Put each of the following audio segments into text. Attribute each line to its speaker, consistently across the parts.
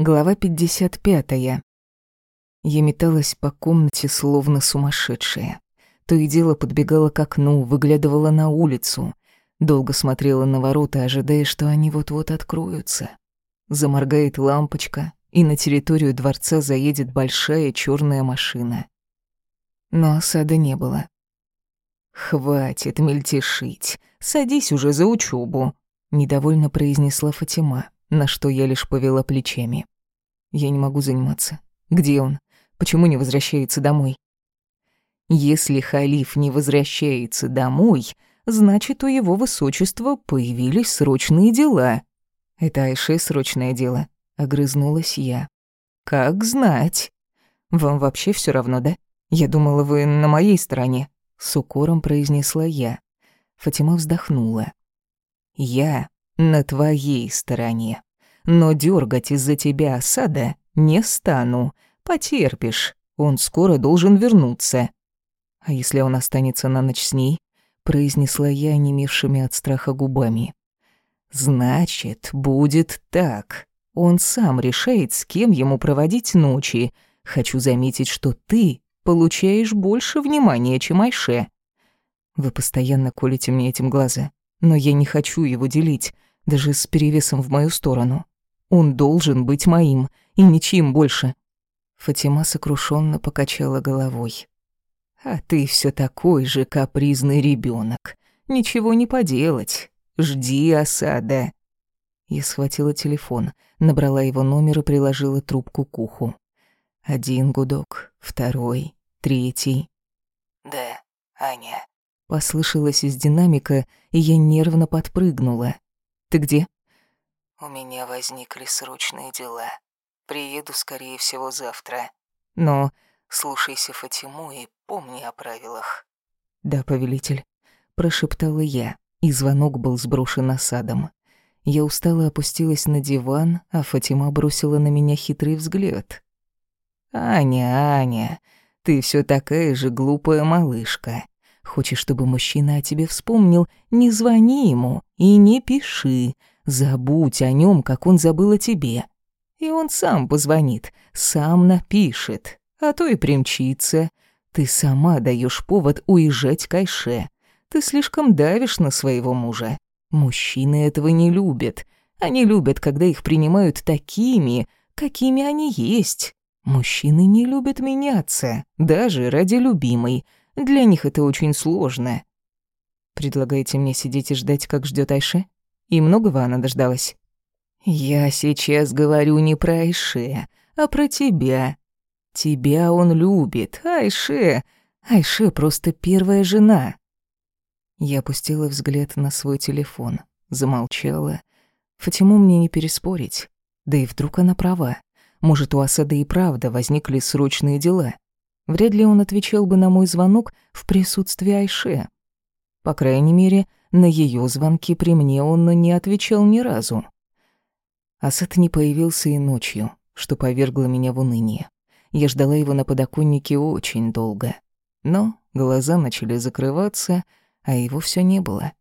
Speaker 1: Глава 55. Я металась по комнате, словно сумасшедшая. То и дело подбегала к окну, выглядывала на улицу. Долго смотрела на ворота, ожидая, что они вот-вот откроются. Заморгает лампочка, и на территорию дворца заедет большая черная машина. Но осады не было. «Хватит мельтешить, садись уже за учебу, недовольно произнесла Фатима на что я лишь повела плечами. Я не могу заниматься. Где он? Почему не возвращается домой? Если халиф не возвращается домой, значит, у его высочества появились срочные дела. Это Айше срочное дело, огрызнулась я. Как знать. Вам вообще все равно, да? Я думала, вы на моей стороне, с укором произнесла я. Фатима вздохнула. Я на твоей стороне. Но дергать из-за тебя осада не стану. Потерпишь, он скоро должен вернуться. А если он останется на ночь с ней? произнесла я онемевшими от страха губами. Значит, будет так. Он сам решает, с кем ему проводить ночи. Хочу заметить, что ты получаешь больше внимания, чем Айше. Вы постоянно колите мне этим глаза, но я не хочу его делить даже с перевесом в мою сторону. Он должен быть моим, и ничем больше. Фатима сокрушенно покачала головой. А ты все такой же капризный ребенок. Ничего не поделать. Жди осада. Я схватила телефон, набрала его номер и приложила трубку к уху. Один гудок, второй, третий.
Speaker 2: «Да, Аня».
Speaker 1: Послышалось из динамика, и я нервно подпрыгнула. Ты где?»
Speaker 2: «У меня возникли срочные дела. Приеду, скорее всего, завтра.
Speaker 1: Но
Speaker 2: слушайся Фатиму и помни о правилах».
Speaker 1: «Да, повелитель», — прошептала я, и звонок был сброшен осадом. Я устало опустилась на диван, а Фатима бросила на меня хитрый взгляд. «Аня, Аня, ты все такая же глупая малышка. Хочешь, чтобы мужчина о тебе вспомнил, не звони ему и не пиши. Забудь о нем, как он забыл о тебе. И он сам позвонит, сам напишет, а то и примчится. Ты сама даешь повод уезжать к Айше. Ты слишком давишь на своего мужа. Мужчины этого не любят. Они любят, когда их принимают такими, какими они есть. Мужчины не любят меняться, даже ради любимой. Для них это очень сложно. Предлагаете мне сидеть и ждать, как ждет Айше? И многого она дождалась? Я сейчас говорю не про Айше, а про тебя. Тебя он любит, Айше. Айше просто первая жена. Я опустила взгляд на свой телефон, замолчала. Фатиму мне не переспорить. Да и вдруг она права. Может, у Асада и правда возникли срочные дела. Вряд ли он отвечал бы на мой звонок в присутствии Айше. По крайней мере, на ее звонки при мне он не отвечал ни разу. Асад не появился и ночью, что повергло меня в уныние. Я ждала его на подоконнике очень долго. Но глаза начали закрываться, а его все не было.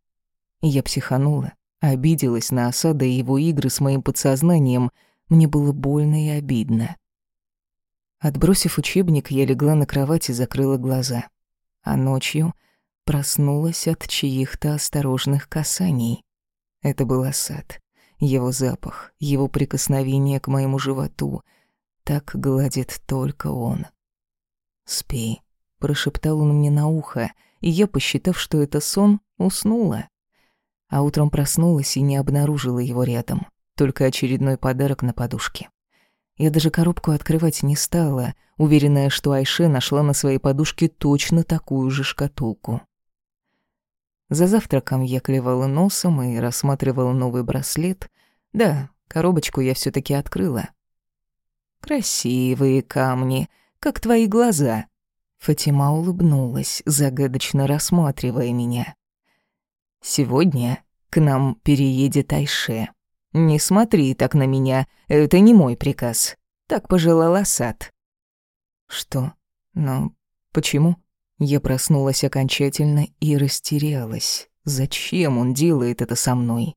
Speaker 1: Я психанула, обиделась на Асада и его игры с моим подсознанием. Мне было больно и обидно. Отбросив учебник, я легла на кровать и закрыла глаза. А ночью проснулась от чьих-то осторожных касаний. Это был Асад. Его запах, его прикосновение к моему животу. Так гладит только он. «Спи», — прошептал он мне на ухо, и я, посчитав, что это сон, уснула. А утром проснулась и не обнаружила его рядом, только очередной подарок на подушке. Я даже коробку открывать не стала, уверенная, что Айше нашла на своей подушке точно такую же шкатулку. За завтраком я клевала носом и рассматривала новый браслет. Да, коробочку я все таки открыла. «Красивые камни, как твои глаза». Фатима улыбнулась, загадочно рассматривая меня. «Сегодня к нам переедет Айше». «Не смотри так на меня, это не мой приказ», — так пожелал Асад. «Что? Но почему?» Я проснулась окончательно и растерялась. Зачем он делает это со мной?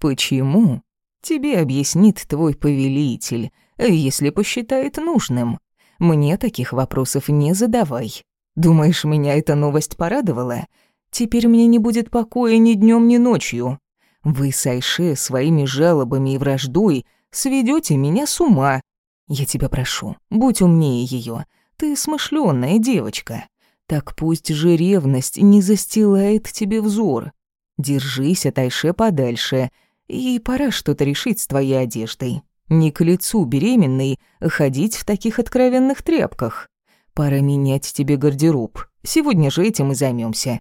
Speaker 1: «Почему?» — Тебе объяснит твой повелитель, если посчитает нужным. Мне таких вопросов не задавай. Думаешь, меня эта новость порадовала? Теперь мне не будет покоя ни днем, ни ночью. Вы с Айше своими жалобами и враждой сведете меня с ума. Я тебя прошу, будь умнее ее. Ты смышленая девочка. Так пусть же ревность не застилает тебе взор. Держись от Айше подальше, и пора что-то решить с твоей одеждой. Не к лицу беременной ходить в таких откровенных тряпках. Пора менять тебе гардероб. Сегодня же этим и займемся.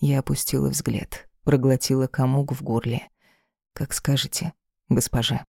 Speaker 1: Я опустила взгляд, проглотила комок в горле. Как скажете, госпожа.